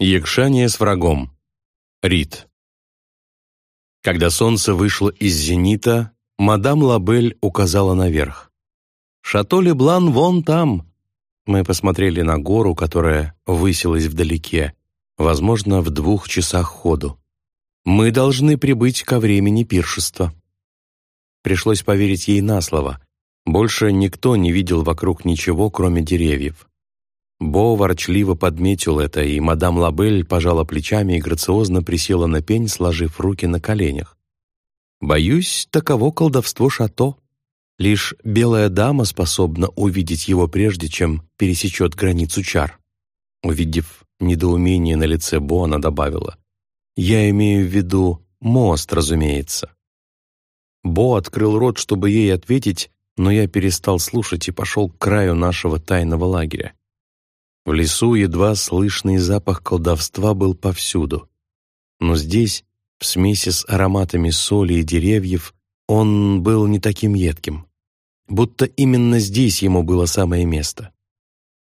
Якшание с врагом. Рид. Когда солнце вышло из зенита, мадам Лабель указала наверх. «Шато Леблан вон там!» Мы посмотрели на гору, которая высилась вдалеке, возможно, в двух часах ходу. «Мы должны прибыть ко времени пиршества». Пришлось поверить ей на слово. Больше никто не видел вокруг ничего, кроме деревьев. Бо ворчливо подметил это, и мадам Лабель пожала плечами и грациозно присела на пень, сложив руки на коленях. «Боюсь, таково колдовство шато. Лишь белая дама способна увидеть его прежде, чем пересечет границу чар». Увидев недоумение на лице Бо, она добавила. «Я имею в виду мост, разумеется». Бо открыл рот, чтобы ей ответить, но я перестал слушать и пошел к краю нашего тайного лагеря. В лесу едва слышный запах колдовства был повсюду. Но здесь, в смеси с ароматами соли и деревьев, он был не таким едким. Будто именно здесь ему было самое место.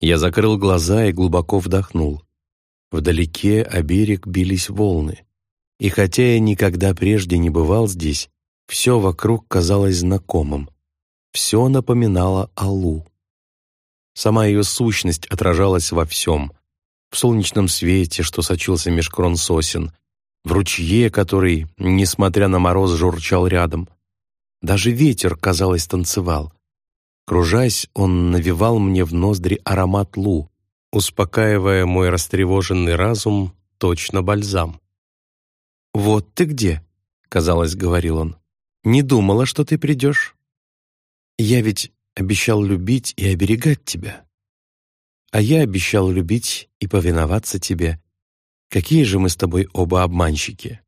Я закрыл глаза и глубоко вдохнул. Вдалеке о берег бились волны. И хотя я никогда прежде не бывал здесь, все вокруг казалось знакомым. Все напоминало Аллу. Сама ее сущность отражалась во всем. В солнечном свете, что сочился меж крон сосен, в ручье, который, несмотря на мороз, журчал рядом. Даже ветер, казалось, танцевал. Кружась, он навевал мне в ноздри аромат лу, успокаивая мой растревоженный разум точно бальзам. «Вот ты где», — казалось, говорил он. «Не думала, что ты придешь. Я ведь обещал любить и оберегать тебя. А я обещал любить и повиноваться тебе. Какие же мы с тобой оба обманщики!»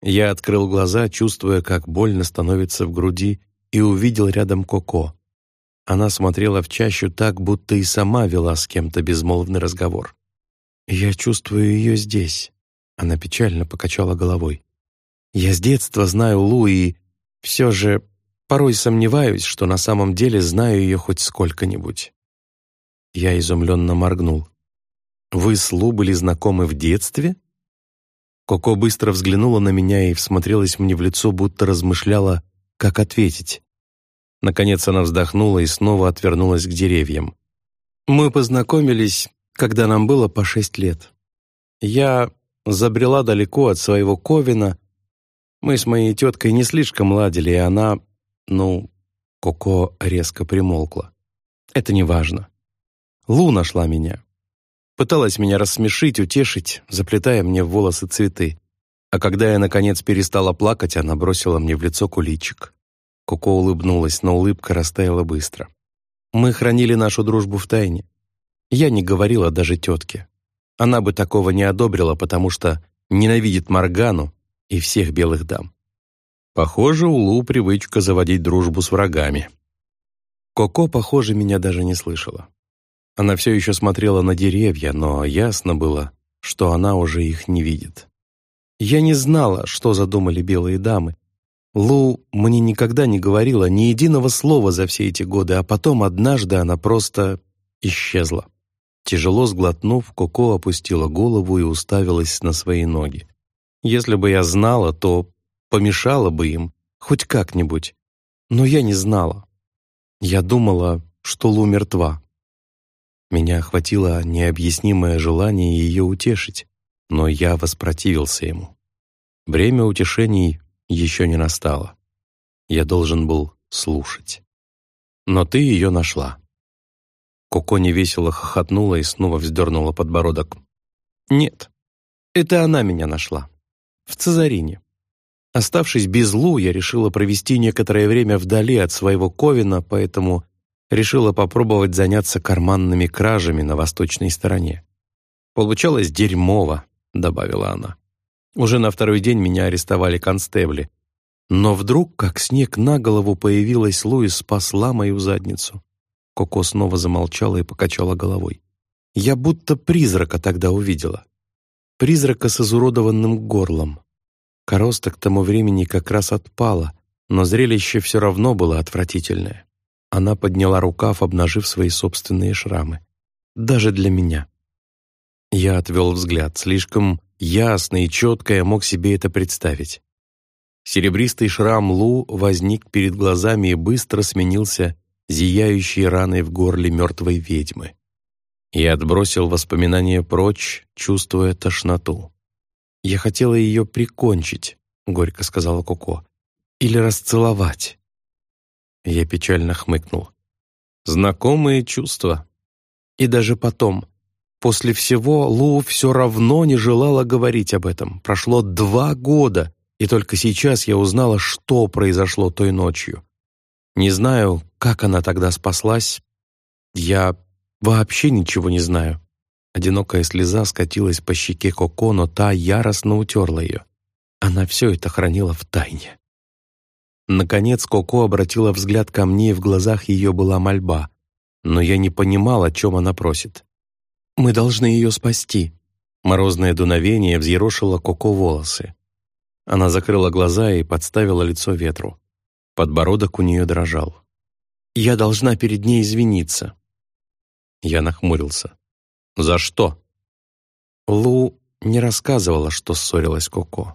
Я открыл глаза, чувствуя, как больно становится в груди, и увидел рядом Коко. Она смотрела в чащу так, будто и сама вела с кем-то безмолвный разговор. «Я чувствую ее здесь», — она печально покачала головой. «Я с детства знаю Лу, и все же Порой сомневаюсь, что на самом деле знаю ее хоть сколько-нибудь. Я изумленно моргнул. «Вы с Лу были знакомы в детстве?» Коко быстро взглянула на меня и всмотрелась мне в лицо, будто размышляла, как ответить. Наконец она вздохнула и снова отвернулась к деревьям. «Мы познакомились, когда нам было по шесть лет. Я забрела далеко от своего Ковина. Мы с моей теткой не слишком ладили, и она ну, Коко резко примолкла. Это не важно. Лу нашла меня. Пыталась меня рассмешить, утешить, заплетая мне в волосы цветы. А когда я, наконец, перестала плакать, она бросила мне в лицо куличик. Коко улыбнулась, но улыбка растаяла быстро. Мы хранили нашу дружбу в тайне. Я не говорила даже тетке. Она бы такого не одобрила, потому что ненавидит Моргану и всех белых дам. Похоже, у Лу привычка заводить дружбу с врагами. Коко, похоже, меня даже не слышала. Она все еще смотрела на деревья, но ясно было, что она уже их не видит. Я не знала, что задумали белые дамы. Лу мне никогда не говорила ни единого слова за все эти годы, а потом однажды она просто исчезла. Тяжело сглотнув, Коко опустила голову и уставилась на свои ноги. Если бы я знала, то помешала бы им, хоть как-нибудь. Но я не знала. Я думала, что Лу мертва. Меня охватило необъяснимое желание ее утешить, но я воспротивился ему. Время утешений еще не настало. Я должен был слушать. Но ты ее нашла. Коко невесело хохотнула и снова вздернула подбородок. «Нет, это она меня нашла. В Цезарине. Оставшись без Лу, я решила провести некоторое время вдали от своего Ковина, поэтому решила попробовать заняться карманными кражами на восточной стороне. «Получалось дерьмово», — добавила она. Уже на второй день меня арестовали констебли. Но вдруг, как снег на голову, появилась Лу и спасла мою задницу. Коко снова замолчала и покачала головой. Я будто призрака тогда увидела. Призрака с изуродованным горлом. Короста к тому времени как раз отпала, но зрелище все равно было отвратительное. Она подняла рукав, обнажив свои собственные шрамы. Даже для меня. Я отвел взгляд. Слишком ясно и четко я мог себе это представить. Серебристый шрам Лу возник перед глазами и быстро сменился зияющей раной в горле мертвой ведьмы. Я отбросил воспоминания прочь, чувствуя тошноту. «Я хотела ее прикончить», — горько сказала Коко. «Или расцеловать». Я печально хмыкнул. Знакомые чувства. И даже потом, после всего, Лу все равно не желала говорить об этом. Прошло два года, и только сейчас я узнала, что произошло той ночью. Не знаю, как она тогда спаслась. Я вообще ничего не знаю. Одинокая слеза скатилась по щеке Коко, но та яростно утерла ее. Она все это хранила в тайне. Наконец Коко обратила взгляд ко мне, и в глазах ее была мольба. Но я не понимал, о чем она просит. «Мы должны ее спасти». Морозное дуновение взъерошило Коко волосы. Она закрыла глаза и подставила лицо ветру. Подбородок у нее дрожал. «Я должна перед ней извиниться». Я нахмурился. «За что?» Лу не рассказывала, что ссорилась Коко.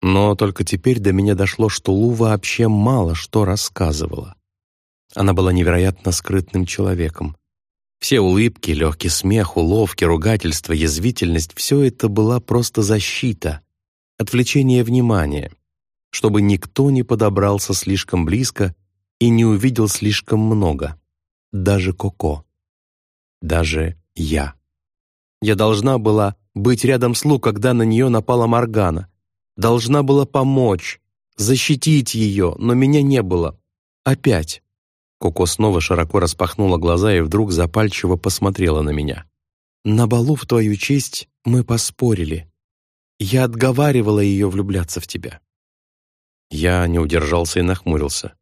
Но только теперь до меня дошло, что Лу вообще мало что рассказывала. Она была невероятно скрытным человеком. Все улыбки, легкий смех, уловки, ругательства, язвительность — все это была просто защита, отвлечение внимания, чтобы никто не подобрался слишком близко и не увидел слишком много. Даже Коко. Даже я. Я должна была быть рядом с Лу, когда на нее напала Моргана, должна была помочь, защитить ее, но меня не было. Опять. Коко снова широко распахнула глаза и вдруг запальчиво посмотрела на меня. «На балу в твою честь мы поспорили. Я отговаривала ее влюбляться в тебя». Я не удержался и нахмурился.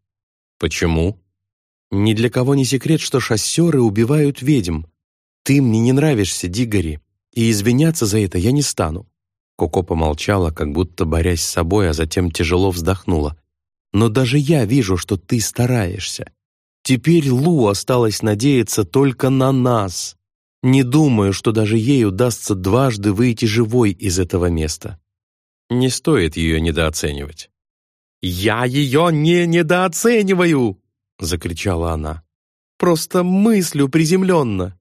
«Почему?» «Ни для кого не секрет, что шоссеры убивают ведьм. Ты мне не нравишься, Дигори, и извиняться за это я не стану. Коко помолчала, как будто борясь с собой, а затем тяжело вздохнула. «Но даже я вижу, что ты стараешься. Теперь Лу осталось надеяться только на нас. Не думаю, что даже ей удастся дважды выйти живой из этого места. Не стоит ее недооценивать». «Я ее не недооцениваю!» — закричала она. «Просто мыслю приземленно.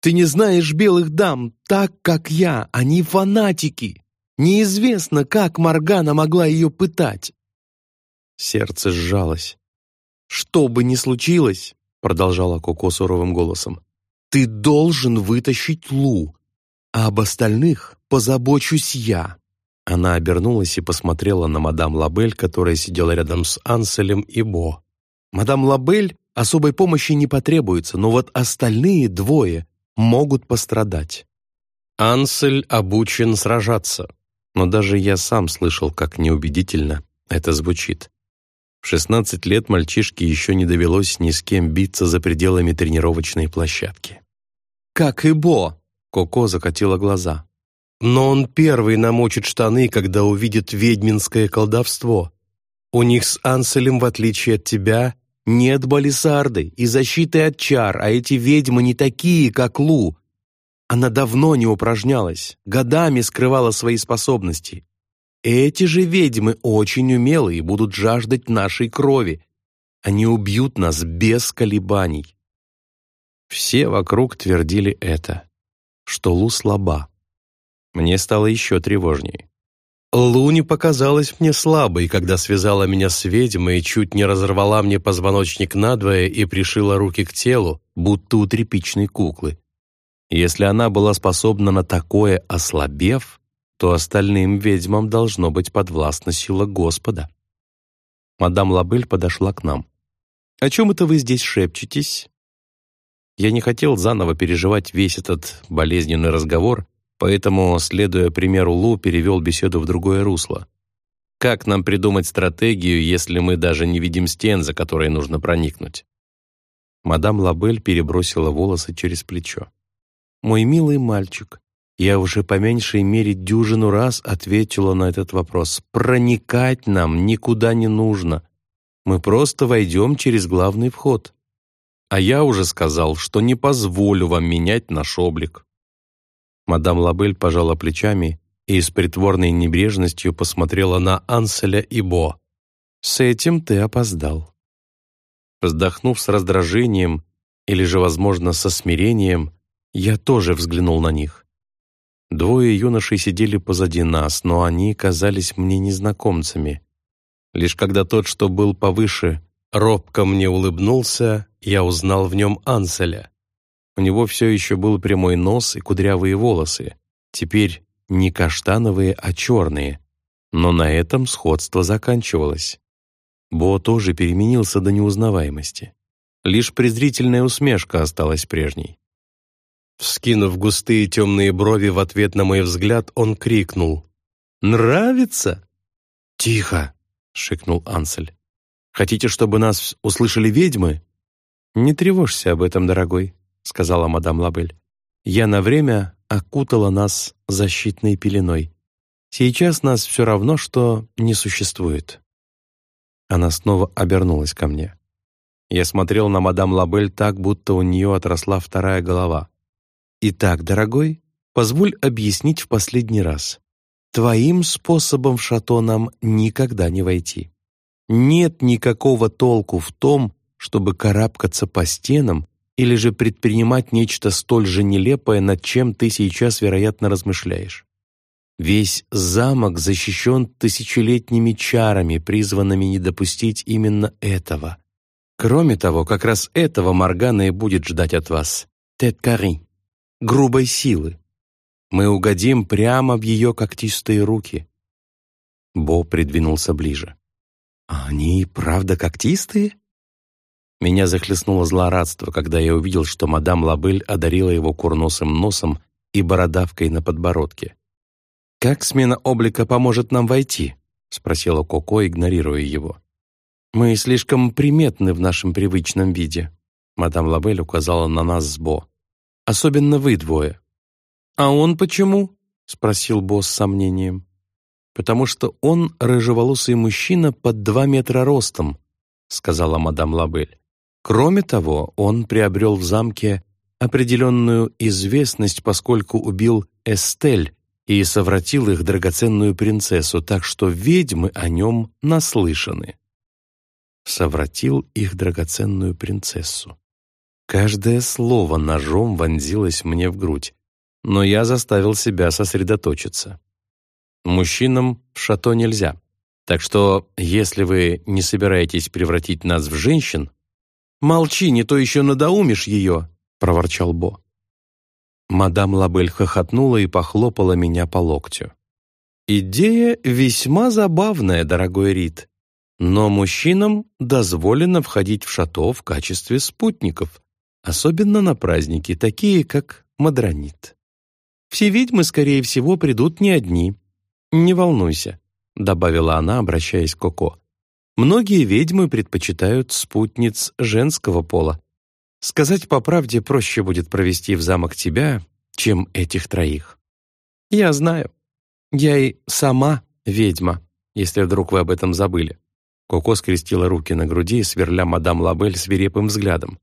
Ты не знаешь белых дам так, как я. Они фанатики. Неизвестно, как Маргана могла ее пытать. Сердце сжалось. «Что бы ни случилось», — продолжала Коко суровым голосом, «ты должен вытащить Лу, а об остальных позабочусь я». Она обернулась и посмотрела на мадам Лабель, которая сидела рядом с Анселем и Бо. «Мадам Лабель особой помощи не потребуется, но вот остальные двое могут пострадать. Ансель обучен сражаться, но даже я сам слышал, как неубедительно это звучит. В 16 лет мальчишке еще не довелось ни с кем биться за пределами тренировочной площадки. «Как и Бо!» — Коко закатила глаза. «Но он первый намочит штаны, когда увидит ведьминское колдовство. У них с Анселем, в отличие от тебя, нет балисарды и защиты от чар, а эти ведьмы не такие, как Лу. Она давно не упражнялась, годами скрывала свои способности. Эти же ведьмы очень умелые и будут жаждать нашей крови. Они убьют нас без колебаний. Все вокруг твердили это, что Лу слаба. Мне стало еще тревожнее. Луни показалась мне слабой, когда связала меня с ведьмой чуть не разорвала мне позвоночник надвое и пришила руки к телу, будто у тряпичной куклы. Если она была способна на такое, ослабев, то остальным ведьмам должно быть подвластна сила Господа. Мадам Лабель подошла к нам. «О чем это вы здесь шепчетесь?» Я не хотел заново переживать весь этот болезненный разговор, Поэтому, следуя примеру Лу, перевел беседу в другое русло. Как нам придумать стратегию, если мы даже не видим стен, за которые нужно проникнуть? Мадам Лабель перебросила волосы через плечо. «Мой милый мальчик, я уже по меньшей мере дюжину раз ответила на этот вопрос. Проникать нам никуда не нужно. Мы просто войдем через главный вход. А я уже сказал, что не позволю вам менять наш облик. Мадам Лабель пожала плечами и с притворной небрежностью посмотрела на Анселя и Бо. «С этим ты опоздал». Вздохнув с раздражением или же, возможно, со смирением, я тоже взглянул на них. Двое юношей сидели позади нас, но они казались мне незнакомцами. Лишь когда тот, что был повыше, робко мне улыбнулся, я узнал в нем Анселя. У него все еще был прямой нос и кудрявые волосы. Теперь не каштановые, а черные. Но на этом сходство заканчивалось. Бо тоже переменился до неузнаваемости. Лишь презрительная усмешка осталась прежней. Вскинув густые темные брови в ответ на мой взгляд, он крикнул. «Нравится?» «Тихо!» — шикнул Ансель. «Хотите, чтобы нас услышали ведьмы?» «Не тревожься об этом, дорогой», — сказала мадам Лабель. «Я на время окутала нас защитной пеленой. Сейчас нас все равно, что не существует». Она снова обернулась ко мне. Я смотрел на мадам Лабель так, будто у нее отросла вторая голова. «Итак, дорогой, позволь объяснить в последний раз. Твоим способом в шато нам никогда не войти. Нет никакого толку в том, чтобы карабкаться по стенам или же предпринимать нечто столь же нелепое, над чем ты сейчас, вероятно, размышляешь. Весь замок защищен тысячелетними чарами, призванными не допустить именно этого. Кроме того, как раз этого Моргана и будет ждать от вас. Тет-кари. Грубой силы. Мы угодим прямо в ее когтистые руки. Бо придвинулся ближе. «А они правда когтистые?» Меня захлестнуло злорадство, когда я увидел, что мадам Лабель одарила его курносым носом и бородавкой на подбородке. «Как смена облика поможет нам войти?» — спросила Коко, игнорируя его. «Мы слишком приметны в нашем привычном виде», — мадам Лабель указала на нас с Бо. «Особенно вы двое». «А он почему?» — спросил Бо с сомнением. «Потому что он рыжеволосый мужчина под два метра ростом», — сказала мадам Лабель. «Кроме того, он приобрел в замке определенную известность, поскольку убил Эстель, и совратил их драгоценную принцессу, так что ведьмы о нем наслышаны. Совратил их драгоценную принцессу. Каждое слово ножом вонзилось мне в грудь, но я заставил себя сосредоточиться. Мужчинам в шато нельзя, так что если вы не собираетесь превратить нас в женщин, «Молчи, не то еще надоумишь ее!» — проворчал Бо. Мадам Лабель хохотнула и похлопала меня по локтю. «Идея весьма забавная, дорогой Рид. Но мужчинам дозволено входить в шато в качестве спутников, особенно на праздники, такие как Мадронит. Все ведьмы, скорее всего, придут не одни. Не волнуйся», — добавила она, обращаясь к Коко. «Многие ведьмы предпочитают спутниц женского пола, Сказать по правде проще будет провести в замок тебя, чем этих троих. Я знаю. Я и сама ведьма, если вдруг вы об этом забыли. Коко скрестила руки на груди, сверля мадам Лабель свирепым взглядом.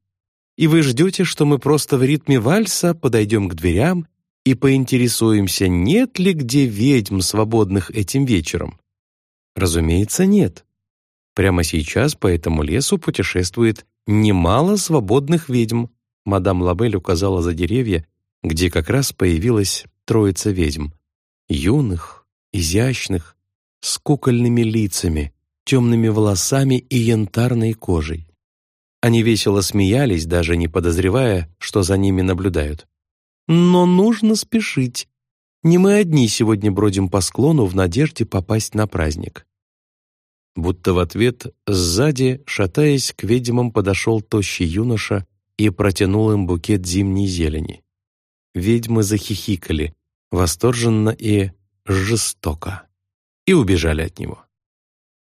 «И вы ждете, что мы просто в ритме вальса подойдем к дверям и поинтересуемся, нет ли где ведьм, свободных этим вечером?» Разумеется, нет. Прямо сейчас по этому лесу путешествует немало свободных ведьм. Мадам Лабель указала за деревья, где как раз появилась троица ведьм. Юных, изящных, с кукольными лицами, темными волосами и янтарной кожей. Они весело смеялись, даже не подозревая, что за ними наблюдают. Но нужно спешить. Не мы одни сегодня бродим по склону в надежде попасть на праздник. Будто в ответ сзади, шатаясь, к ведьмам подошел тощий юноша и протянул им букет зимней зелени. Ведьмы захихикали, восторженно и жестоко, и убежали от него.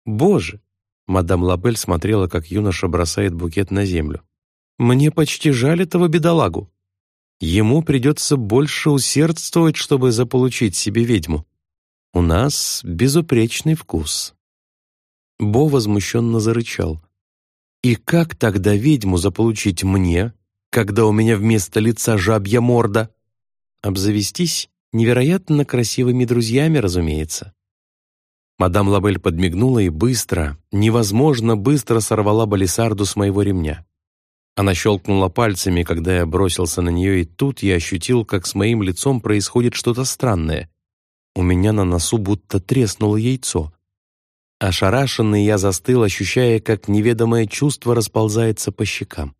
«Боже!» — мадам Лабель смотрела, как юноша бросает букет на землю. «Мне почти жаль этого бедолагу. Ему придется больше усердствовать, чтобы заполучить себе ведьму. У нас безупречный вкус». Бо возмущенно зарычал. «И как тогда ведьму заполучить мне, когда у меня вместо лица жабья морда?» обзавестись невероятно красивыми друзьями, разумеется». Мадам Лабель подмигнула и быстро, невозможно быстро сорвала балисарду с моего ремня. Она щелкнула пальцами, когда я бросился на нее, и тут я ощутил, как с моим лицом происходит что-то странное. У меня на носу будто треснуло яйцо. Ошарашенный я застыл, ощущая, как неведомое чувство расползается по щекам.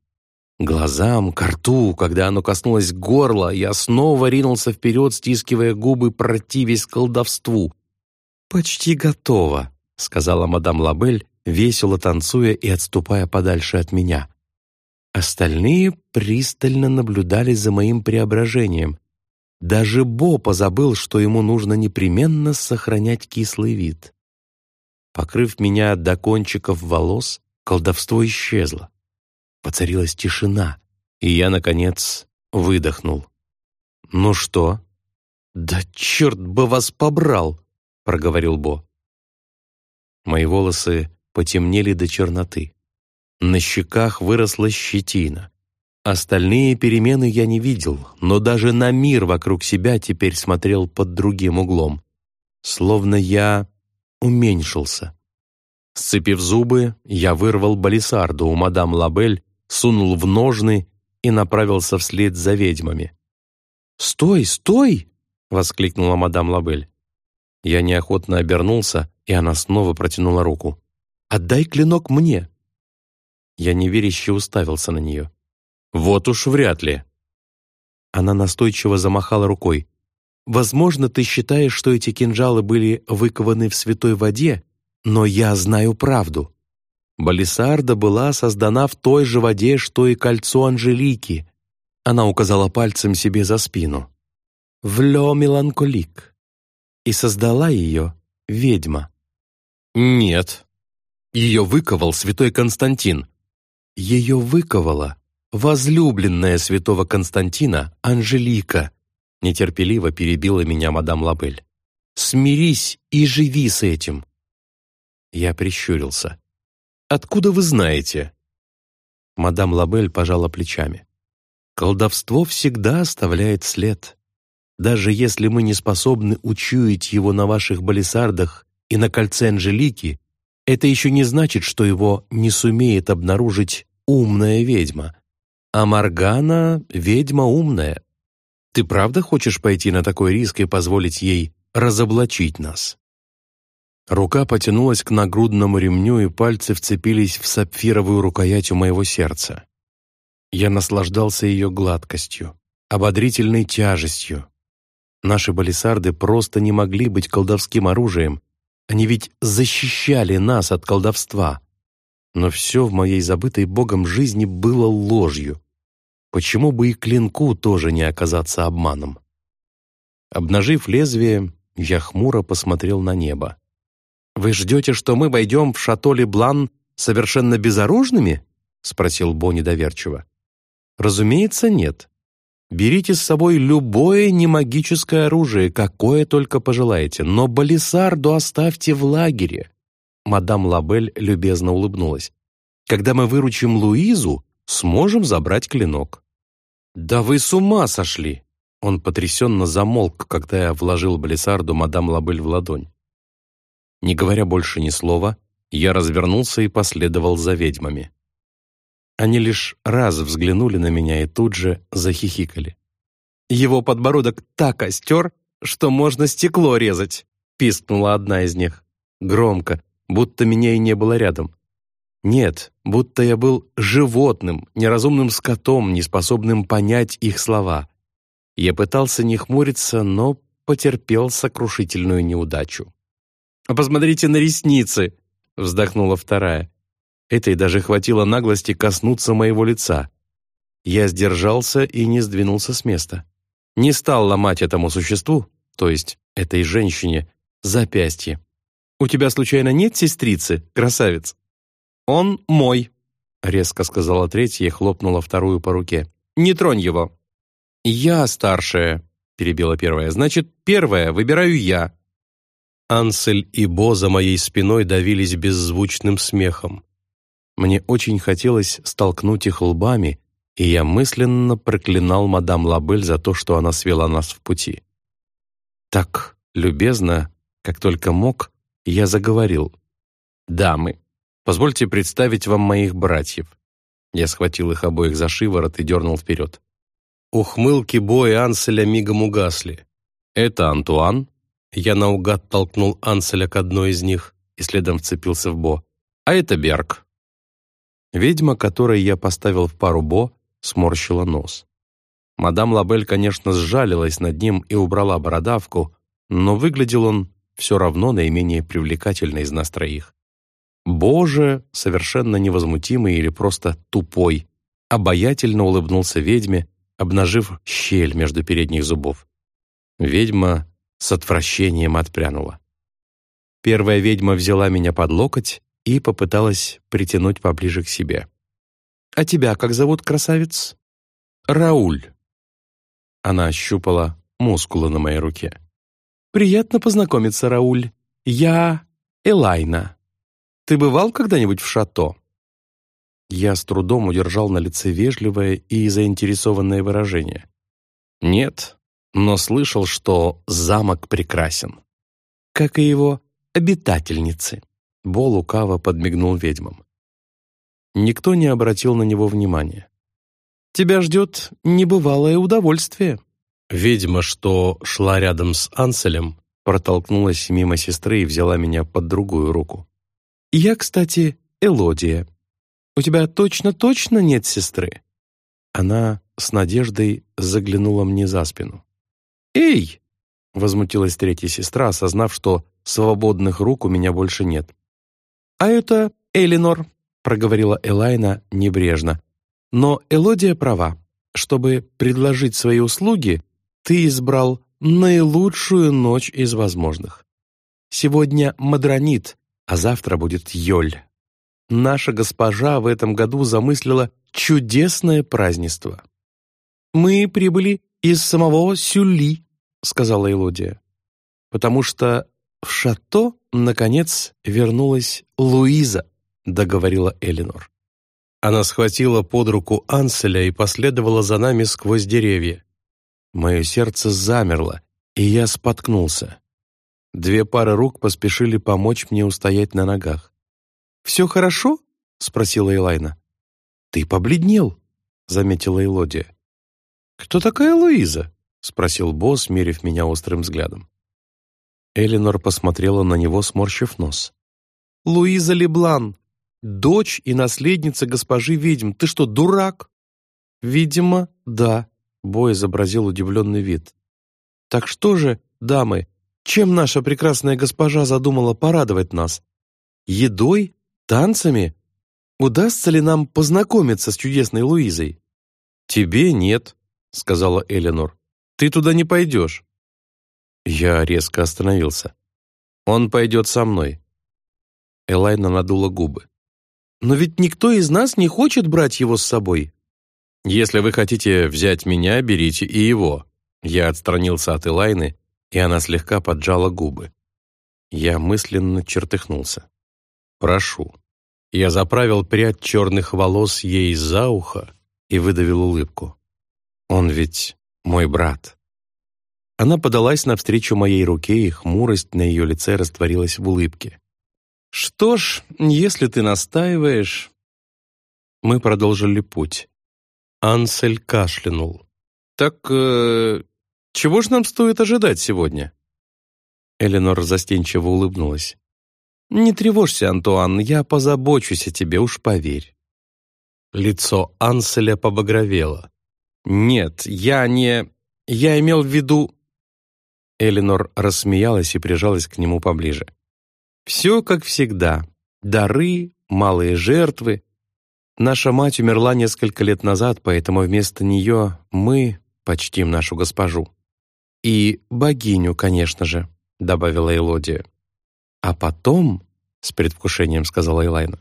Глазам, к рту, когда оно коснулось горла, я снова ринулся вперед, стискивая губы, противясь колдовству. «Почти готово», — сказала мадам Лабель, весело танцуя и отступая подальше от меня. Остальные пристально наблюдали за моим преображением. Даже Бо позабыл, что ему нужно непременно сохранять кислый вид. Покрыв меня до кончиков волос, колдовство исчезло. Поцарилась тишина, и я, наконец, выдохнул. «Ну что?» «Да черт бы вас побрал!» — проговорил Бо. Мои волосы потемнели до черноты. На щеках выросла щетина. Остальные перемены я не видел, но даже на мир вокруг себя теперь смотрел под другим углом. Словно я уменьшился. Сцепив зубы, я вырвал балисарду у мадам Лабель, сунул в ножны и направился вслед за ведьмами. «Стой, стой!» — воскликнула мадам Лабель. Я неохотно обернулся, и она снова протянула руку. «Отдай клинок мне!» Я неверяще уставился на нее. «Вот уж вряд ли!» Она настойчиво замахала рукой. «Возможно, ты считаешь, что эти кинжалы были выкованы в святой воде, но я знаю правду. Балисарда была создана в той же воде, что и кольцо Анжелики. Она указала пальцем себе за спину. В лё меланколик. И создала ее ведьма. Нет. Ее выковал святой Константин. Ее выковала возлюбленная святого Константина Анжелика. Нетерпеливо перебила меня мадам Лабель. Смирись и живи с этим. Я прищурился. «Откуда вы знаете?» Мадам Лабель пожала плечами. «Колдовство всегда оставляет след. Даже если мы не способны учуять его на ваших балисардах и на кольце Анжелики, это еще не значит, что его не сумеет обнаружить умная ведьма. А Маргана — ведьма умная. Ты правда хочешь пойти на такой риск и позволить ей разоблачить нас?» Рука потянулась к нагрудному ремню, и пальцы вцепились в сапфировую рукоять у моего сердца. Я наслаждался ее гладкостью, ободрительной тяжестью. Наши балисарды просто не могли быть колдовским оружием, они ведь защищали нас от колдовства. Но все в моей забытой Богом жизни было ложью. Почему бы и клинку тоже не оказаться обманом? Обнажив лезвие, я хмуро посмотрел на небо. «Вы ждете, что мы войдем в шато Блан совершенно безоружными?» — спросил Бо недоверчиво. «Разумеется, нет. Берите с собой любое немагическое оружие, какое только пожелаете, но Балисарду оставьте в лагере». Мадам Лабель любезно улыбнулась. «Когда мы выручим Луизу, сможем забрать клинок». «Да вы с ума сошли!» Он потрясенно замолк, когда я вложил Балисарду мадам Лабель в ладонь. Не говоря больше ни слова, я развернулся и последовал за ведьмами. Они лишь раз взглянули на меня и тут же захихикали. «Его подбородок так остер, что можно стекло резать!» пискнула одна из них. Громко, будто меня и не было рядом. Нет, будто я был животным, неразумным скотом, неспособным понять их слова. Я пытался не хмуриться, но потерпел сокрушительную неудачу. «А посмотрите на ресницы!» — вздохнула вторая. Этой даже хватило наглости коснуться моего лица. Я сдержался и не сдвинулся с места. Не стал ломать этому существу, то есть этой женщине, запястье. «У тебя случайно нет сестрицы, красавец?» «Он мой», — резко сказала третья и хлопнула вторую по руке. «Не тронь его». «Я старшая», — перебила первая. «Значит, первая выбираю я. Ансель и Бо за моей спиной давились беззвучным смехом. Мне очень хотелось столкнуть их лбами и я мысленно проклинал мадам Лабель за то, что она свела нас в пути. Так любезно, как только мог, я заговорил. «Дамы, позвольте представить вам моих братьев». Я схватил их обоих за шиворот и дернул вперед. Ухмылки Бо и Анселя мигом угасли. «Это Антуан». Я наугад толкнул Анселя к одной из них и следом вцепился в Бо. «А это Берг». Ведьма, которой я поставил в пару Бо, сморщила нос. Мадам Лабель, конечно, сжалилась над ним и убрала бородавку, но выглядел он все равно наименее привлекательный из нас троих. Боже, совершенно невозмутимый или просто тупой, обаятельно улыбнулся ведьме, обнажив щель между передних зубов. Ведьма с отвращением отпрянула. Первая ведьма взяла меня под локоть и попыталась притянуть поближе к себе. «А тебя как зовут, красавец?» «Рауль». Она ощупала мускулы на моей руке. «Приятно познакомиться, Рауль. Я Элайна. Ты бывал когда-нибудь в шато?» Я с трудом удержал на лице вежливое и заинтересованное выражение. «Нет, но слышал, что замок прекрасен. Как и его обитательницы». Бо лукаво подмигнул ведьмам. Никто не обратил на него внимания. «Тебя ждет небывалое удовольствие». Ведьма, что шла рядом с Анселем, протолкнулась мимо сестры и взяла меня под другую руку. «Я, кстати, Элодия. У тебя точно-точно нет сестры?» Она с надеждой заглянула мне за спину. «Эй!» — возмутилась третья сестра, осознав, что свободных рук у меня больше нет. «А это Элинор», проговорила Элайна небрежно. «Но Элодия права. Чтобы предложить свои услуги, ты избрал наилучшую ночь из возможных. Сегодня Мадронит, а завтра будет Йоль. Наша госпожа в этом году замыслила чудесное празднество. «Мы прибыли из самого Сюли», — сказала Элодия, «потому что в шато, наконец, вернулась Луиза договорила Элинор. Она схватила под руку Анселя и последовала за нами сквозь деревья. Мое сердце замерло, и я споткнулся. Две пары рук поспешили помочь мне устоять на ногах. «Все хорошо?» — спросила Элайна. «Ты побледнел», — заметила Элодия. «Кто такая Луиза?» — спросил босс, мерив меня острым взглядом. Элинор посмотрела на него, сморщив нос. «Луиза Леблан, Дочь и наследница госпожи ведьм. Ты что, дурак?» «Видимо, да», — Бой изобразил удивленный вид. «Так что же, дамы, чем наша прекрасная госпожа задумала порадовать нас? Едой? Танцами? Удастся ли нам познакомиться с чудесной Луизой?» «Тебе нет», — сказала Эленор. «Ты туда не пойдешь». Я резко остановился. «Он пойдет со мной». Элайна надула губы. Но ведь никто из нас не хочет брать его с собой. Если вы хотите взять меня, берите и его. Я отстранился от Элайны, и она слегка поджала губы. Я мысленно чертыхнулся. «Прошу». Я заправил прядь черных волос ей за ухо и выдавил улыбку. «Он ведь мой брат». Она подалась навстречу моей руке, и хмурость на ее лице растворилась в улыбке. «Что ж, если ты настаиваешь...» Мы продолжили путь. Ансель кашлянул. «Так э, чего ж нам стоит ожидать сегодня?» Эленор застенчиво улыбнулась. «Не тревожься, Антуан, я позабочусь о тебе, уж поверь». Лицо Анселя побагровело. «Нет, я не... Я имел в виду...» Эленор рассмеялась и прижалась к нему поближе. Все как всегда. Дары, малые жертвы. Наша мать умерла несколько лет назад, поэтому вместо нее мы почтим нашу госпожу. И богиню, конечно же, добавила Элодия. А потом, с предвкушением сказала Элайна,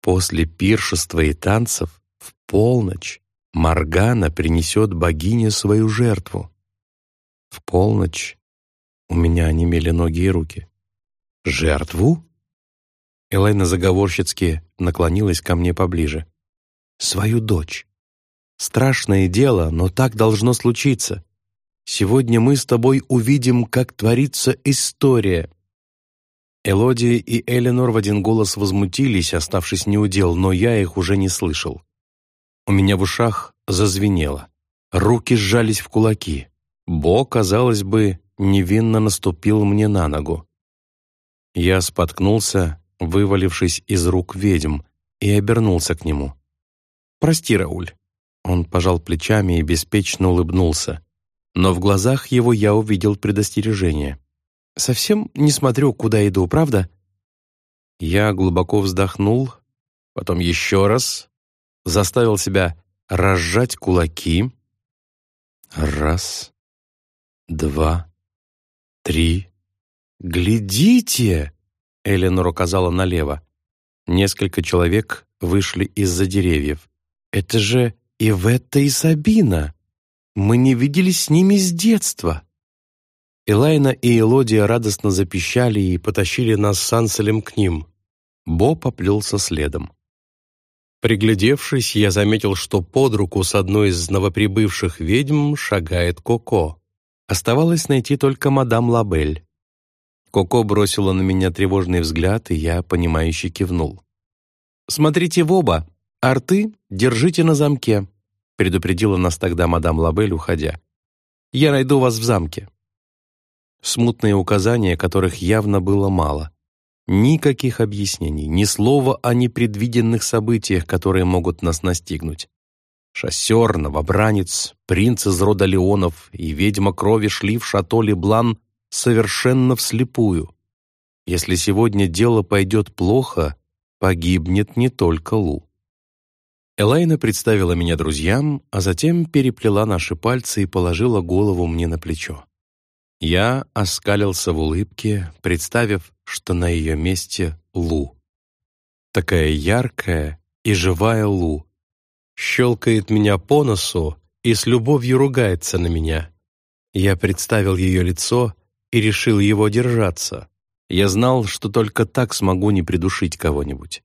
после пиршества и танцев в полночь Маргана принесет богине свою жертву. В полночь у меня онемели ноги и руки. «Жертву?» Элайна заговорщицки наклонилась ко мне поближе. «Свою дочь. Страшное дело, но так должно случиться. Сегодня мы с тобой увидим, как творится история». Элодия и Эленор в один голос возмутились, оставшись неудел, но я их уже не слышал. У меня в ушах зазвенело. Руки сжались в кулаки. Бо, казалось бы, невинно наступил мне на ногу. Я споткнулся, вывалившись из рук ведьм, и обернулся к нему. «Прости, Рауль». Он пожал плечами и беспечно улыбнулся. Но в глазах его я увидел предостережение. «Совсем не смотрю, куда иду, правда?» Я глубоко вздохнул, потом еще раз, заставил себя разжать кулаки. Раз, два, три. «Глядите!» — Эленор указала налево. Несколько человек вышли из-за деревьев. «Это же Иветта и Сабина! Мы не виделись с ними с детства!» Элайна и Элодия радостно запищали и потащили нас с Анселем к ним. Бо поплелся следом. Приглядевшись, я заметил, что под руку с одной из новоприбывших ведьм шагает Коко. Оставалось найти только мадам Лабель. Коко бросила на меня тревожный взгляд, и я, понимающе кивнул. «Смотрите в оба, арты держите на замке», предупредила нас тогда мадам Лабель, уходя. «Я найду вас в замке». Смутные указания, которых явно было мало. Никаких объяснений, ни слова о непредвиденных событиях, которые могут нас настигнуть. Шоссер, новобранец, принц из рода Леонов и ведьма крови шли в шато Леблан совершенно вслепую. Если сегодня дело пойдет плохо, погибнет не только Лу. Элайна представила меня друзьям, а затем переплела наши пальцы и положила голову мне на плечо. Я оскалился в улыбке, представив, что на ее месте Лу. Такая яркая и живая Лу. Щелкает меня по носу и с любовью ругается на меня. Я представил ее лицо и решил его держаться. Я знал, что только так смогу не придушить кого-нибудь.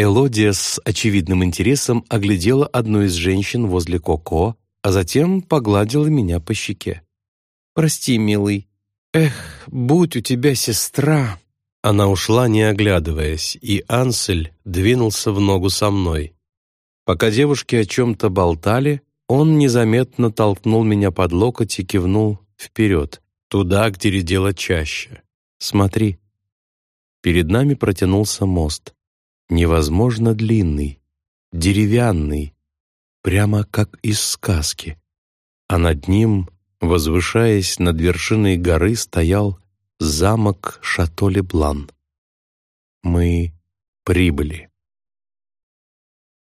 Элодия с очевидным интересом оглядела одну из женщин возле Коко, а затем погладила меня по щеке. Прости, милый. Эх, будь у тебя сестра!» Она ушла, не оглядываясь, и Ансель двинулся в ногу со мной. Пока девушки о чем-то болтали, он незаметно толкнул меня под локоть и кивнул вперед, туда, где редела чаще. «Смотри». Перед нами протянулся мост. Невозможно длинный, деревянный, прямо как из сказки. А над ним Возвышаясь над вершиной горы, стоял замок Шато-Леблан. Мы прибыли.